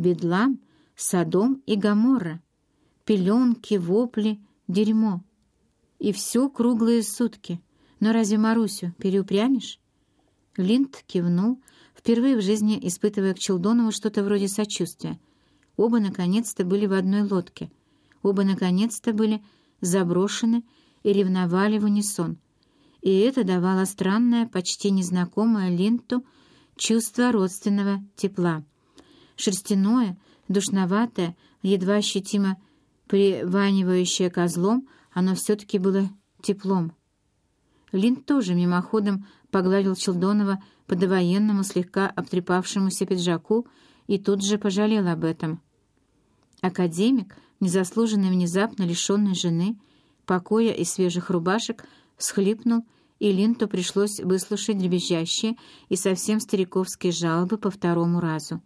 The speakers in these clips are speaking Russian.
Бедлам, Содом и Гоморра, пеленки, вопли, дерьмо. И все круглые сутки. Но разве Марусю переупрямишь? Линд кивнул, впервые в жизни испытывая к Челдонову что-то вроде сочувствия. Оба наконец-то были в одной лодке. Оба наконец-то были заброшены и ревновали в унисон. И это давало странное, почти незнакомое Линту чувство родственного тепла. Шерстяное, душноватое, едва ощутимо приванивающее козлом, оно все-таки было теплом. Линд тоже мимоходом погладил Челдонова по довоенному слегка обтрепавшемуся пиджаку и тут же пожалел об этом. Академик, незаслуженно внезапно лишенный жены, покоя и свежих рубашек, всхлипнул, и Линту пришлось выслушать дребезжащие и совсем стариковские жалобы по второму разу.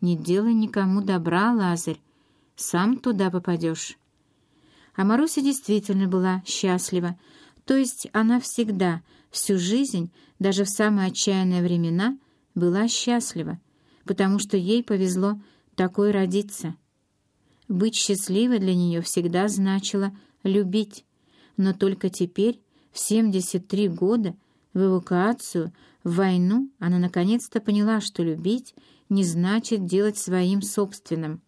«Не делай никому добра, Лазарь, сам туда попадешь». А Маруся действительно была счастлива, то есть она всегда, всю жизнь, даже в самые отчаянные времена, была счастлива, потому что ей повезло такой родиться. Быть счастливой для нее всегда значило любить, но только теперь, в 73 года, в эвакуацию, в войну, она наконец-то поняла, что любить не значит делать своим собственным.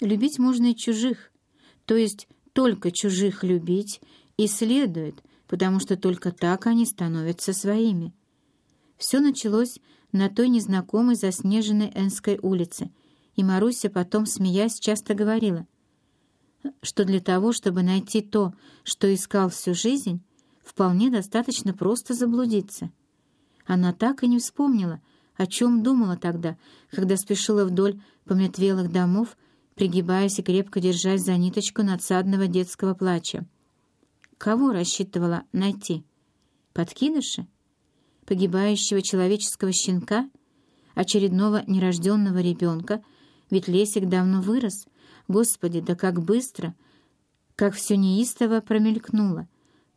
Любить можно и чужих, то есть только чужих любить и следует, потому что только так они становятся своими. Все началось на той незнакомой заснеженной Энской улице, и Маруся потом, смеясь, часто говорила, что для того, чтобы найти то, что искал всю жизнь, вполне достаточно просто заблудиться. Она так и не вспомнила, о чем думала тогда, когда спешила вдоль пометвелых домов, пригибаясь и крепко держась за ниточку надсадного детского плача. Кого рассчитывала найти? Подкидыша? Погибающего человеческого щенка? Очередного нерожденного ребенка? Ведь Лесик давно вырос. Господи, да как быстро! Как все неистово промелькнуло.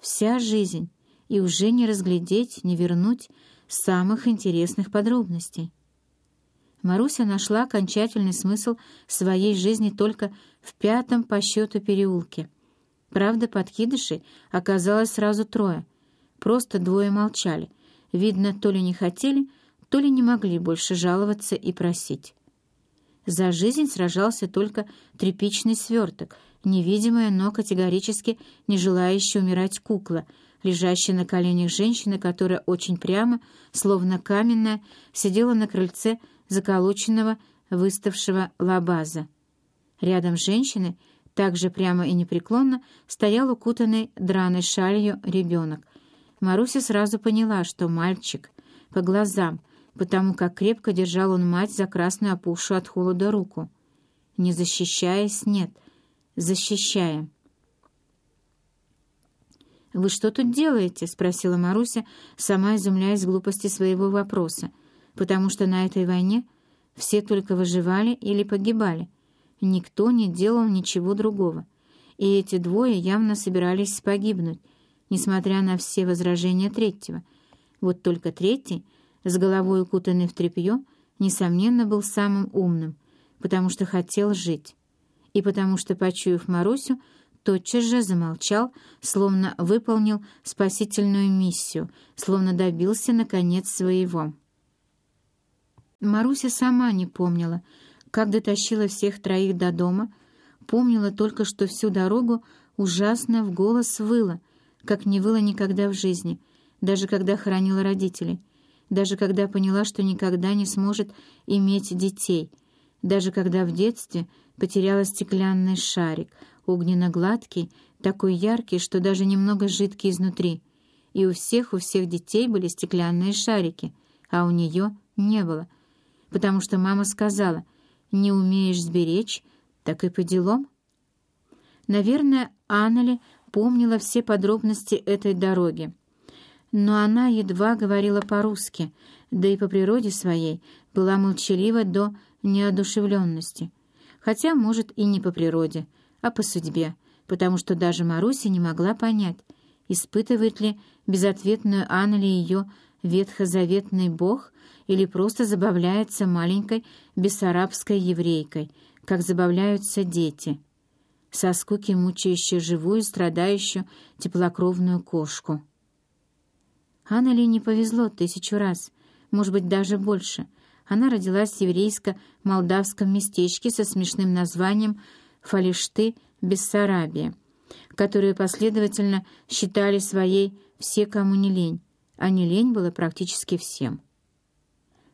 Вся жизнь. И уже не разглядеть, не вернуть самых интересных подробностей. Маруся нашла окончательный смысл своей жизни только в пятом по счету переулке — Правда, подкидышей оказалось сразу трое. Просто двое молчали. Видно, то ли не хотели, то ли не могли больше жаловаться и просить. За жизнь сражался только тряпичный сверток, невидимая, но категорически не желающая умирать кукла, лежащая на коленях женщины, которая очень прямо, словно каменная, сидела на крыльце заколоченного выставшего лабаза. Рядом женщины — также прямо и непреклонно стоял укутанный драной шалью ребенок. Маруся сразу поняла, что мальчик, по глазам, потому как крепко держал он мать за красную опухшую от холода руку. Не защищаясь, нет, защищая. «Вы что тут делаете?» — спросила Маруся, сама изумляясь глупости своего вопроса, потому что на этой войне все только выживали или погибали — Никто не делал ничего другого, и эти двое явно собирались погибнуть, несмотря на все возражения третьего. Вот только третий, с головой укутанный в тряпье, несомненно, был самым умным, потому что хотел жить, и потому что, почуяв Марусю, тотчас же замолчал, словно выполнил спасительную миссию, словно добился, наконец, своего. Маруся сама не помнила, как дотащила всех троих до дома, помнила только, что всю дорогу ужасно в голос выла, как не выла никогда в жизни, даже когда хоронила родителей, даже когда поняла, что никогда не сможет иметь детей, даже когда в детстве потеряла стеклянный шарик, огненно-гладкий, такой яркий, что даже немного жидкий изнутри. И у всех, у всех детей были стеклянные шарики, а у нее не было, потому что мама сказала — не умеешь сберечь, так и по делам. Наверное, Аннели помнила все подробности этой дороги. Но она едва говорила по-русски, да и по природе своей была молчалива до неодушевленности. Хотя, может, и не по природе, а по судьбе, потому что даже Маруся не могла понять, испытывает ли безответную Аннели ее ветхозаветный бог или просто забавляется маленькой бессарабской еврейкой, как забавляются дети, со скуки мучающие живую, страдающую, теплокровную кошку. Аннели не повезло тысячу раз, может быть, даже больше. Она родилась в еврейско-молдавском местечке со смешным названием Фалишты Бессарабия, которую последовательно считали своей все, кому не лень, а не лень было практически всем.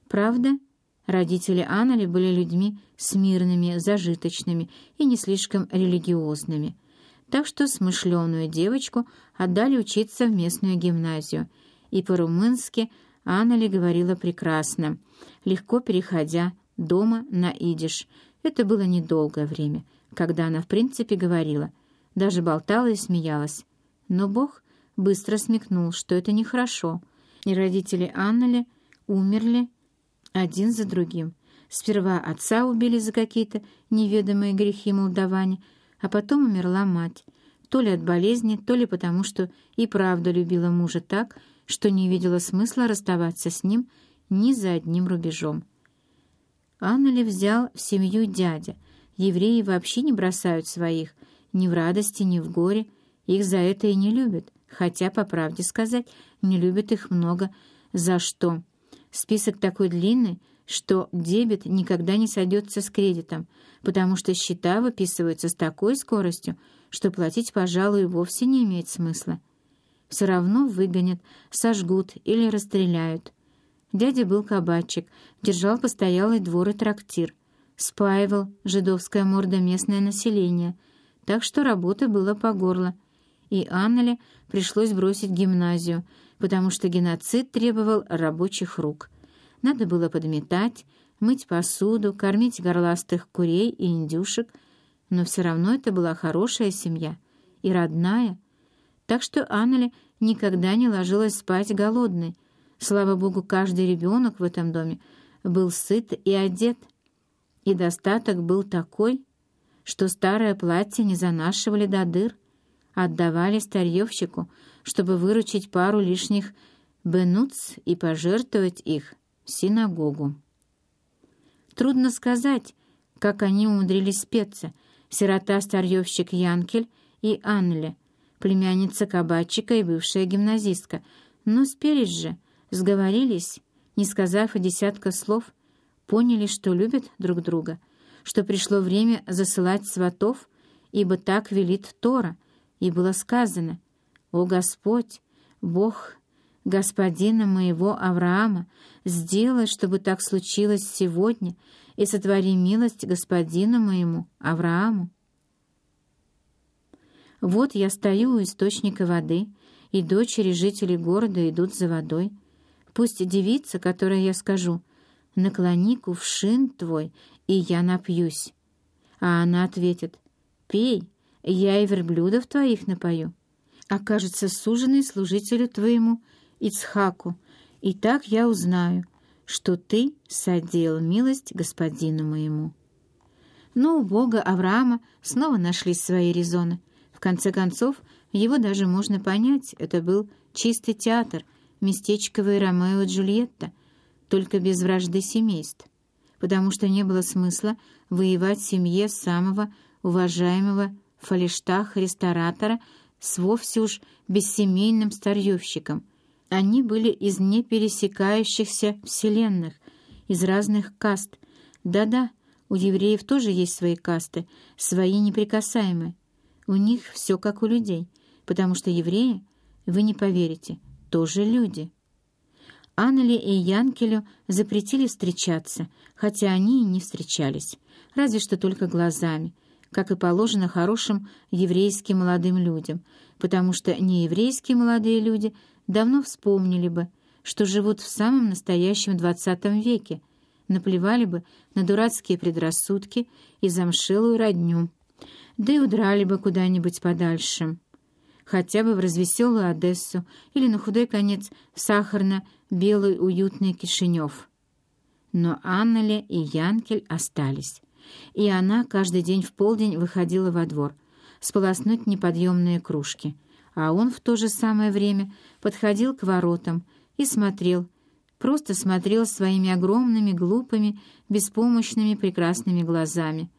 Правда, родители Аннели были людьми смирными, зажиточными и не слишком религиозными, так что смышленую девочку отдали учиться в местную гимназию, и по-румынски Аннели говорила прекрасно, легко переходя дома на идиш. Это было недолгое время, когда она в принципе говорила, даже болтала и смеялась. Но Бог быстро смекнул, что это нехорошо, и родители Аннели умерли один за другим. Сперва отца убили за какие-то неведомые грехи молдаване, а потом умерла мать, то ли от болезни, то ли потому, что и правда любила мужа так, что не видела смысла расставаться с ним ни за одним рубежом. Аннели взял в семью дядя. Евреи вообще не бросают своих, ни в радости, ни в горе. Их за это и не любят, хотя, по правде сказать, не любят их много. За что? Список такой длинный, что дебет никогда не сойдется с кредитом, потому что счета выписываются с такой скоростью, что платить, пожалуй, вовсе не имеет смысла. Все равно выгонят, сожгут или расстреляют. Дядя был кабачик, держал постоялый двор и трактир, спаивал жидовская морда местное население, так что работы было по горло. И Аннеле пришлось бросить гимназию — потому что геноцид требовал рабочих рук. Надо было подметать, мыть посуду, кормить горластых курей и индюшек, но все равно это была хорошая семья и родная, так что Аннели никогда не ложилась спать голодной. Слава богу, каждый ребенок в этом доме был сыт и одет, и достаток был такой, что старое платье не занашивали до дыр, отдавали старьевщику, чтобы выручить пару лишних бенуц и пожертвовать их в синагогу. Трудно сказать, как они умудрились спеться, сирота-старьевщик Янкель и Аннеле, племянница кабачика и бывшая гимназистка, но спелись же, сговорились, не сказав и десятка слов, поняли, что любят друг друга, что пришло время засылать сватов, ибо так велит Тора — и было сказано, «О Господь, Бог господина моего Авраама, сделай, чтобы так случилось сегодня, и сотвори милость господину моему Аврааму». Вот я стою у источника воды, и дочери жителей города идут за водой. Пусть девица, которой я скажу, наклони кувшин твой, и я напьюсь. А она ответит, пей, я и верблюдов твоих напою. Окажется суженый служителю твоему, Ицхаку, и так я узнаю, что ты содел милость господину моему». Но у бога Авраама снова нашлись свои резоны. В конце концов, его даже можно понять, это был чистый театр, местечковый Ромео и Джульетта, только без вражды семейств, потому что не было смысла воевать семье самого уважаемого фалештах ресторатора с вовсе уж бессемейным старьевщиком. Они были из непересекающихся вселенных, из разных каст. Да-да, у евреев тоже есть свои касты, свои неприкасаемые. У них все как у людей, потому что евреи, вы не поверите, тоже люди. Аннели и Янкелю запретили встречаться, хотя они и не встречались, разве что только глазами — как и положено хорошим еврейским молодым людям, потому что нееврейские молодые люди давно вспомнили бы, что живут в самом настоящем двадцатом веке, наплевали бы на дурацкие предрассудки и замшелую родню, да и удрали бы куда-нибудь подальше, хотя бы в развеселую Одессу или, на худой конец, в сахарно-белый уютный Кишинев. Но Аннеле и Янкель остались и она каждый день в полдень выходила во двор сполоснуть неподъемные кружки, а он в то же самое время подходил к воротам и смотрел, просто смотрел своими огромными, глупыми, беспомощными, прекрасными глазами.